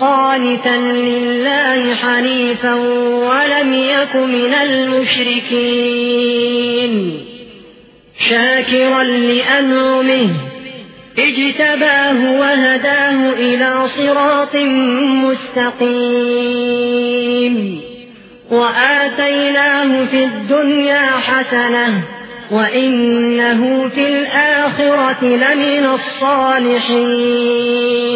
قانتا لله حنيفا ولم يك من المشركين. شاكرا لأنعمه اجتباه وهداه إلى صراط مستقيم. وآتيناه في الدنيا حسنة وإنه في الآخرة لمن الصالحين.